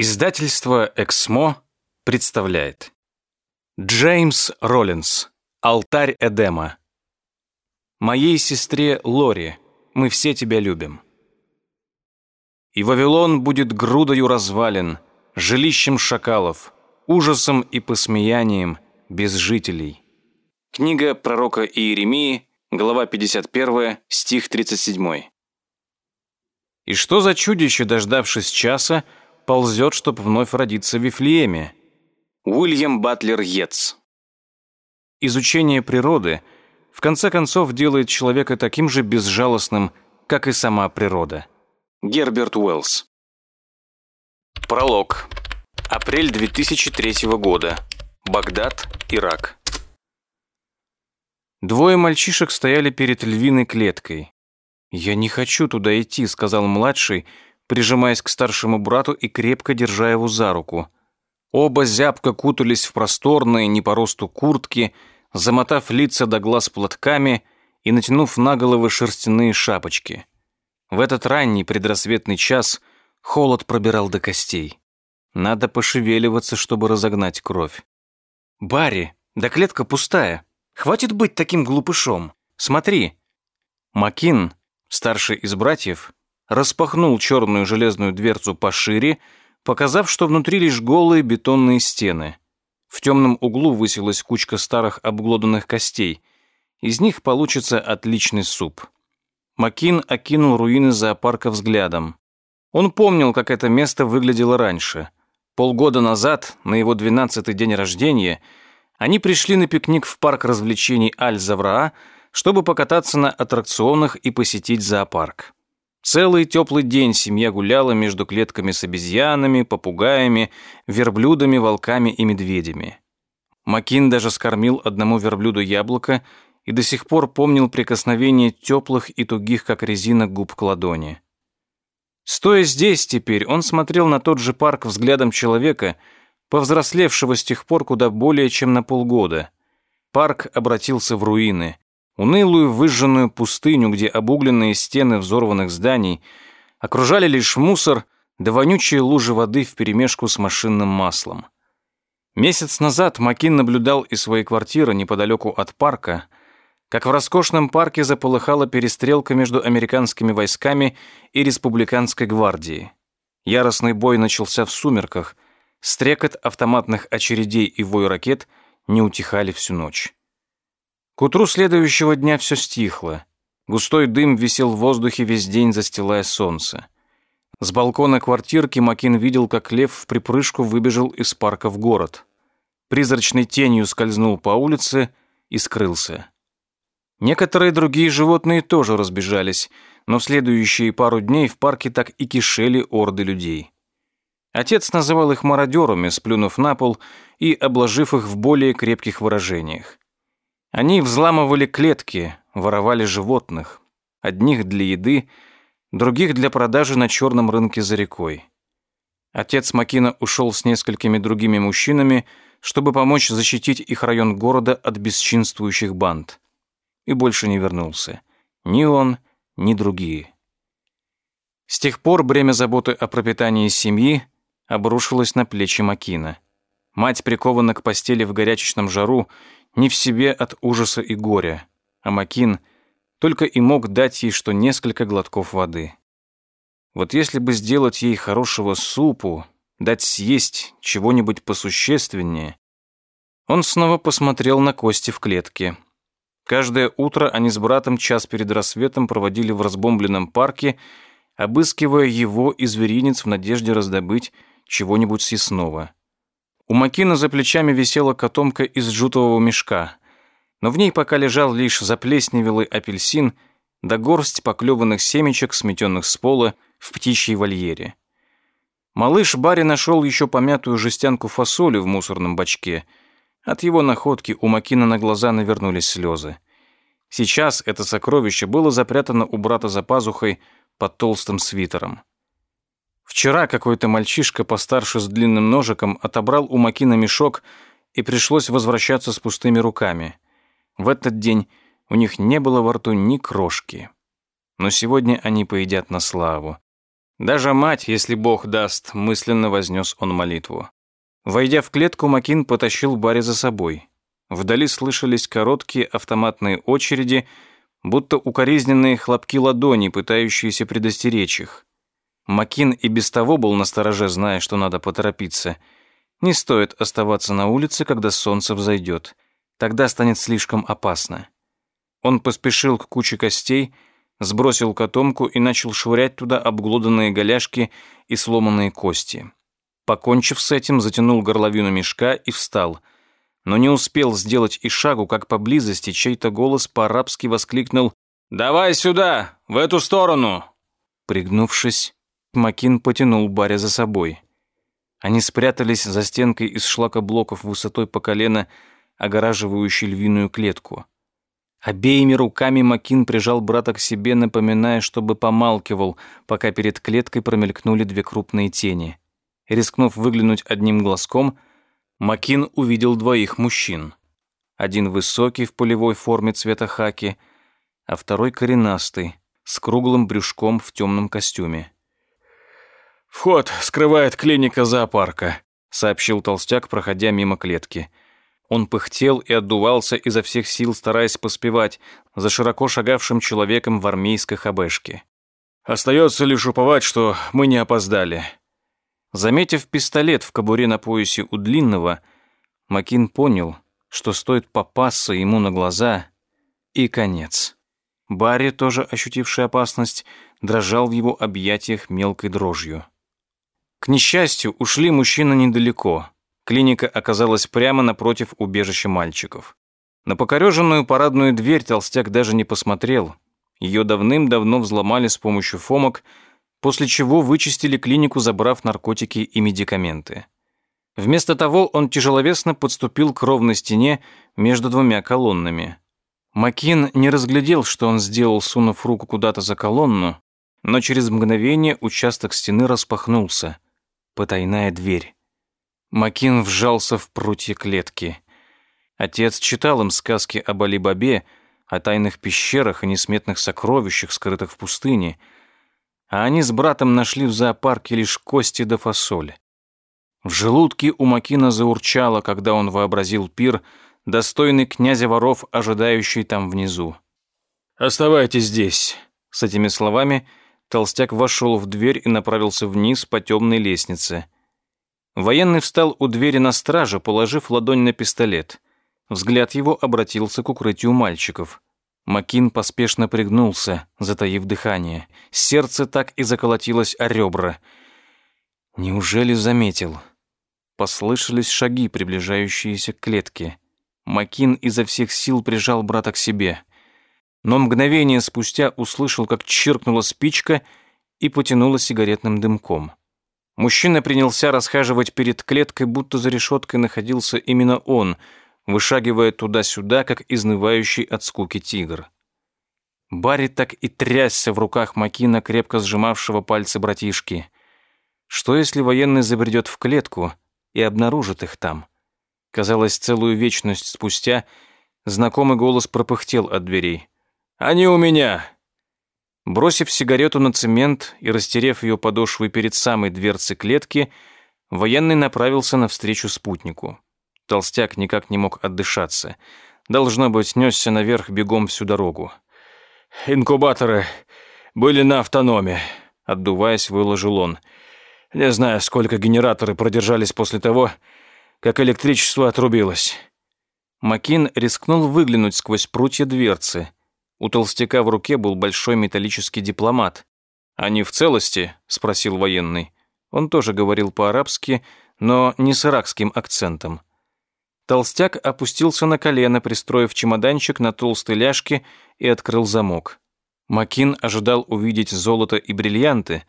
Издательство «Эксмо» представляет Джеймс Роллинс «Алтарь Эдема» Моей сестре Лори мы все тебя любим. И Вавилон будет грудою развален, жилищем шакалов, ужасом и посмеянием без жителей. Книга пророка Иеремии, глава 51, стих 37. И что за чудище, дождавшись часа, ползет, чтобы вновь родиться в Вифлееме. Уильям Батлер Йетс. Изучение природы в конце концов делает человека таким же безжалостным, как и сама природа. Герберт Уэллс. Пролог. Апрель 2003 года. Багдад, Ирак. Двое мальчишек стояли перед львиной клеткой. «Я не хочу туда идти», — сказал младший, — прижимаясь к старшему брату и крепко держа его за руку. Оба зябко кутались в просторные, не по росту куртки, замотав лица до глаз платками и натянув на головы шерстяные шапочки. В этот ранний предрассветный час холод пробирал до костей. Надо пошевеливаться, чтобы разогнать кровь. «Барри, да клетка пустая. Хватит быть таким глупышом. Смотри». Макин, старший из братьев, распахнул черную железную дверцу пошире, показав, что внутри лишь голые бетонные стены. В темном углу высилась кучка старых обглоданных костей. Из них получится отличный суп. Макин окинул руины зоопарка взглядом. Он помнил, как это место выглядело раньше. Полгода назад, на его двенадцатый день рождения, они пришли на пикник в парк развлечений Аль-Завраа, чтобы покататься на аттракционах и посетить зоопарк. Целый теплый день семья гуляла между клетками с обезьянами, попугаями, верблюдами, волками и медведями. Макин даже скормил одному верблюду яблоко и до сих пор помнил прикосновение теплых и тугих, как резина, губ к ладони. Стоя здесь теперь, он смотрел на тот же парк взглядом человека, повзрослевшего с тех пор куда более чем на полгода. Парк обратился в руины унылую выжженную пустыню, где обугленные стены взорванных зданий окружали лишь мусор да вонючие лужи воды вперемешку с машинным маслом. Месяц назад Макин наблюдал из своей квартиры неподалеку от парка, как в роскошном парке заполыхала перестрелка между американскими войсками и республиканской гвардией. Яростный бой начался в сумерках, стрекот автоматных очередей и вой ракет не утихали всю ночь. К утру следующего дня все стихло. Густой дым висел в воздухе весь день, застилая солнце. С балкона квартирки Макин видел, как лев в припрыжку выбежал из парка в город. Призрачной тенью скользнул по улице и скрылся. Некоторые другие животные тоже разбежались, но в следующие пару дней в парке так и кишели орды людей. Отец называл их мародерами, сплюнув на пол и обложив их в более крепких выражениях. Они взламывали клетки, воровали животных, одних для еды, других для продажи на черном рынке за рекой. Отец Макина ушел с несколькими другими мужчинами, чтобы помочь защитить их район города от бесчинствующих банд. И больше не вернулся. Ни он, ни другие. С тех пор бремя заботы о пропитании семьи обрушилось на плечи Макина. Мать прикована к постели в горячечном жару не в себе от ужаса и горя, а Макин только и мог дать ей что несколько глотков воды. Вот если бы сделать ей хорошего супу, дать съесть чего-нибудь посущественнее, он снова посмотрел на кости в клетке. Каждое утро они с братом час перед рассветом проводили в разбомбленном парке, обыскивая его и зверинец в надежде раздобыть чего-нибудь съестного. У Макина за плечами висела котомка из джутового мешка, но в ней пока лежал лишь заплесневелый апельсин да горсть поклеванных семечек, сметенных с пола в птичьей вольере. Малыш Барри нашел еще помятую жестянку фасоли в мусорном бачке. От его находки у Макина на глаза навернулись слезы. Сейчас это сокровище было запрятано у брата за пазухой под толстым свитером. Вчера какой-то мальчишка постарше с длинным ножиком отобрал у Макина мешок и пришлось возвращаться с пустыми руками. В этот день у них не было во рту ни крошки. Но сегодня они поедят на славу. Даже мать, если Бог даст, мысленно вознес он молитву. Войдя в клетку, Макин потащил Барри за собой. Вдали слышались короткие автоматные очереди, будто укоризненные хлопки ладони, пытающиеся предостеречь их. Макин и без того был настороже, зная, что надо поторопиться. Не стоит оставаться на улице, когда солнце взойдет. Тогда станет слишком опасно. Он поспешил к куче костей, сбросил котомку и начал швырять туда обглоданные голяшки и сломанные кости. Покончив с этим, затянул горловину мешка и встал. Но не успел сделать и шагу, как поблизости чей-то голос по-арабски воскликнул «Давай сюда! В эту сторону!» Пригнувшись, Макин потянул Баря за собой. Они спрятались за стенкой из шлакоблоков высотой по колено, огораживающей львиную клетку. Обеими руками Макин прижал брата к себе, напоминая, чтобы помалкивал, пока перед клеткой промелькнули две крупные тени. Рискнув выглянуть одним глазком, Макин увидел двоих мужчин. Один высокий в полевой форме цвета хаки, а второй коренастый, с круглым брюшком в темном костюме. «Вход скрывает клиника зоопарка», — сообщил толстяк, проходя мимо клетки — он пыхтел и отдувался изо всех сил, стараясь поспевать за широко шагавшим человеком в армейской хабешке. «Остается лишь уповать, что мы не опоздали». Заметив пистолет в кобуре на поясе у длинного, Макин понял, что стоит попасться ему на глаза, и конец. Барри, тоже ощутивший опасность, дрожал в его объятиях мелкой дрожью. К несчастью, ушли мужчины недалеко. Клиника оказалась прямо напротив убежища мальчиков. На покореженную парадную дверь толстяк даже не посмотрел. Ее давным-давно взломали с помощью фомок, после чего вычистили клинику, забрав наркотики и медикаменты. Вместо того он тяжеловесно подступил к ровной стене между двумя колоннами. Макин не разглядел, что он сделал, сунув руку куда-то за колонну, но через мгновение участок стены распахнулся. Потайная дверь. Макин вжался в прутья клетки. Отец читал им сказки об Али-Бабе, о тайных пещерах и несметных сокровищах, скрытых в пустыне, а они с братом нашли в зоопарке лишь кости да фасоль. В желудке у Макина заурчало, когда он вообразил пир, достойный князя воров, ожидающий там внизу. «Оставайтесь здесь», — с этими словами толстяк вошел в дверь и направился вниз по темной лестнице — Военный встал у двери на страже, положив ладонь на пистолет. Взгляд его обратился к укрытию мальчиков. Макин поспешно пригнулся, затаив дыхание. Сердце так и заколотилось о ребра. Неужели заметил? Послышались шаги, приближающиеся к клетке. Макин изо всех сил прижал брата к себе. Но мгновение спустя услышал, как чиркнула спичка и потянула сигаретным дымком. Мужчина принялся расхаживать перед клеткой, будто за решеткой находился именно он, вышагивая туда-сюда, как изнывающий от скуки тигр. Барри так и трясся в руках Макина, крепко сжимавшего пальцы братишки. Что, если военный забредет в клетку и обнаружит их там? Казалось, целую вечность спустя знакомый голос пропыхтел от дверей. «Они у меня! Бросив сигарету на цемент и растерев ее подошвой перед самой дверцей клетки, военный направился навстречу спутнику. Толстяк никак не мог отдышаться. Должно быть, несся наверх бегом всю дорогу. «Инкубаторы были на автономе», — отдуваясь, выложил он. «Не знаю, сколько генераторы продержались после того, как электричество отрубилось». Макин рискнул выглянуть сквозь прутья дверцы — у толстяка в руке был большой металлический дипломат. «Они в целости?» — спросил военный. Он тоже говорил по-арабски, но не с иракским акцентом. Толстяк опустился на колено, пристроив чемоданчик на толстой ляжке и открыл замок. Макин ожидал увидеть золото и бриллианты,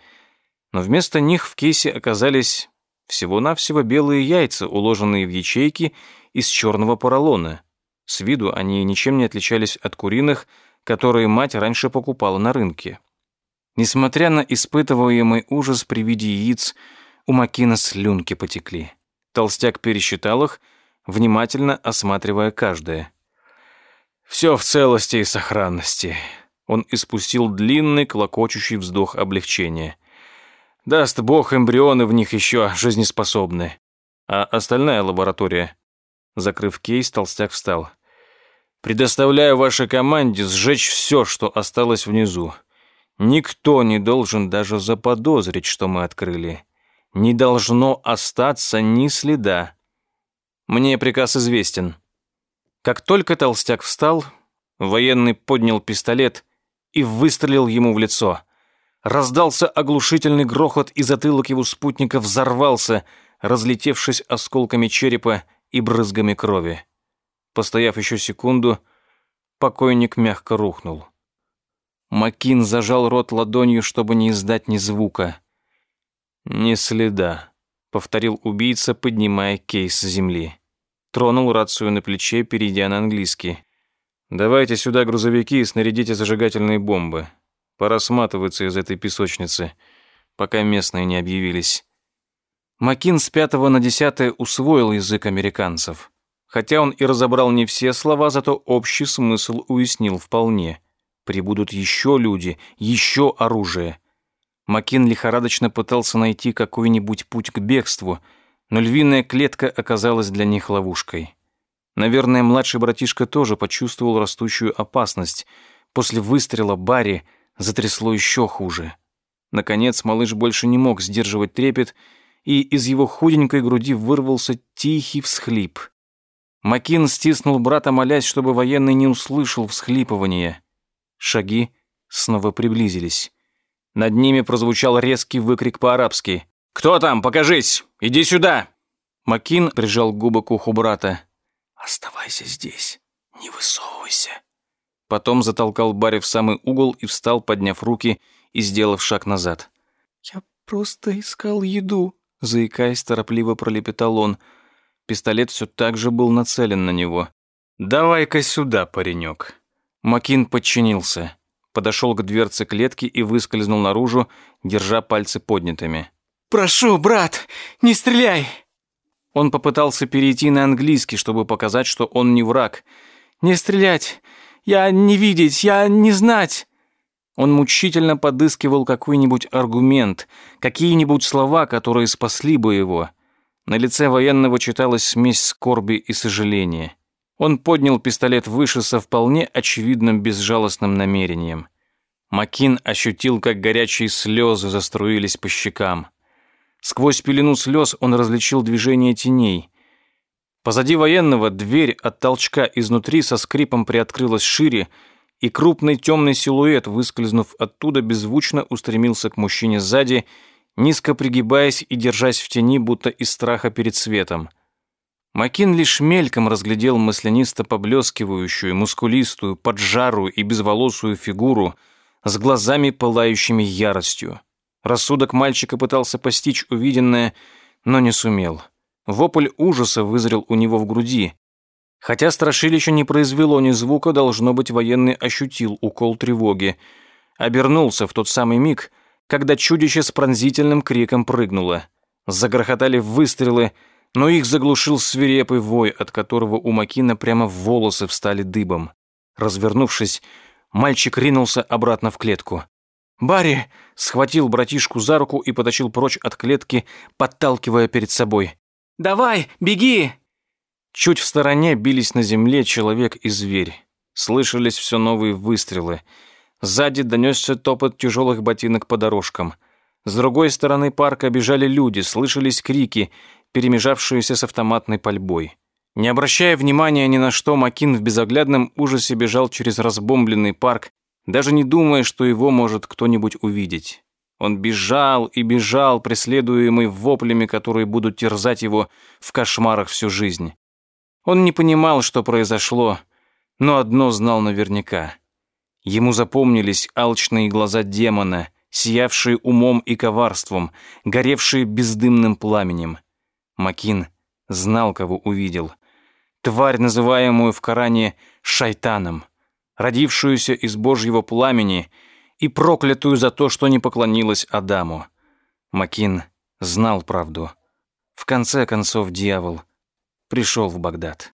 но вместо них в кейсе оказались всего-навсего белые яйца, уложенные в ячейки из черного поролона. С виду они ничем не отличались от куриных, которые мать раньше покупала на рынке. Несмотря на испытываемый ужас при виде яиц, у Макина слюнки потекли. Толстяк пересчитал их, внимательно осматривая каждое. «Все в целости и сохранности». Он испустил длинный, клокочущий вздох облегчения. Даст бог, эмбрионы в них еще жизнеспособны. А остальная лаборатория? Закрыв кейс, толстяк встал. Предоставляю вашей команде сжечь все, что осталось внизу. Никто не должен даже заподозрить, что мы открыли. Не должно остаться ни следа. Мне приказ известен. Как только толстяк встал, военный поднял пистолет и выстрелил ему в лицо. Раздался оглушительный грохот, и затылок его спутника взорвался, разлетевшись осколками черепа и брызгами крови. Постояв еще секунду, покойник мягко рухнул. Макин зажал рот ладонью, чтобы не издать ни звука. «Ни следа», — повторил убийца, поднимая кейс с земли. Тронул рацию на плече, перейдя на английский. «Давайте сюда грузовики и снарядите зажигательные бомбы. Пора сматываться из этой песочницы, пока местные не объявились». Макин с пятого на десятое усвоил язык американцев. Хотя он и разобрал не все слова, зато общий смысл уяснил вполне. Прибудут еще люди, еще оружие. Макин лихорадочно пытался найти какой-нибудь путь к бегству, но львиная клетка оказалась для них ловушкой. Наверное, младший братишка тоже почувствовал растущую опасность. После выстрела Барри затрясло еще хуже. Наконец, малыш больше не мог сдерживать трепет, и из его худенькой груди вырвался тихий всхлип. Макин стиснул брата, молясь, чтобы военный не услышал всхлипывания. Шаги снова приблизились. Над ними прозвучал резкий выкрик по-арабски. «Кто там? Покажись! Иди сюда!» Макин прижал губы к уху брата. «Оставайся здесь, не высовывайся». Потом затолкал Барри в самый угол и встал, подняв руки и сделав шаг назад. «Я просто искал еду», Заикаясь, торопливо пролепетал он. Пистолет все так же был нацелен на него. «Давай-ка сюда, паренек». Макин подчинился. Подошел к дверце клетки и выскользнул наружу, держа пальцы поднятыми. «Прошу, брат, не стреляй!» Он попытался перейти на английский, чтобы показать, что он не враг. «Не стрелять! Я не видеть! Я не знать!» Он мучительно подыскивал какой-нибудь аргумент, какие-нибудь слова, которые спасли бы его. На лице военного читалась смесь скорби и сожаления. Он поднял пистолет выше со вполне очевидным безжалостным намерением. Макин ощутил, как горячие слезы заструились по щекам. Сквозь пелену слез он различил движение теней. Позади военного дверь от толчка изнутри со скрипом приоткрылась шире, и крупный темный силуэт, выскользнув оттуда, беззвучно устремился к мужчине сзади, низко пригибаясь и держась в тени, будто из страха перед светом. Макин лишь мельком разглядел маслянисто поблескивающую, мускулистую, поджарую и безволосую фигуру с глазами, пылающими яростью. Рассудок мальчика пытался постичь увиденное, но не сумел. Вопль ужаса вызрел у него в груди, Хотя страшилище не произвело ни звука, должно быть, военный ощутил укол тревоги. Обернулся в тот самый миг, когда чудище с пронзительным криком прыгнуло. Загрохотали выстрелы, но их заглушил свирепый вой, от которого у Макина прямо волосы встали дыбом. Развернувшись, мальчик ринулся обратно в клетку. Барри схватил братишку за руку и потащил прочь от клетки, подталкивая перед собой. «Давай, беги!» Чуть в стороне бились на земле человек и зверь. Слышались все новые выстрелы. Сзади донесся топот тяжелых ботинок по дорожкам. С другой стороны парка бежали люди, слышались крики, перемежавшиеся с автоматной пальбой. Не обращая внимания ни на что, Макин в безоглядном ужасе бежал через разбомбленный парк, даже не думая, что его может кто-нибудь увидеть. Он бежал и бежал, преследуемый воплями, которые будут терзать его в кошмарах всю жизнь. Он не понимал, что произошло, но одно знал наверняка. Ему запомнились алчные глаза демона, сиявшие умом и коварством, горевшие бездымным пламенем. Макин знал, кого увидел. Тварь, называемую в Коране шайтаном, родившуюся из Божьего пламени и проклятую за то, что не поклонилась Адаму. Макин знал правду. В конце концов, дьявол пришел в Багдад.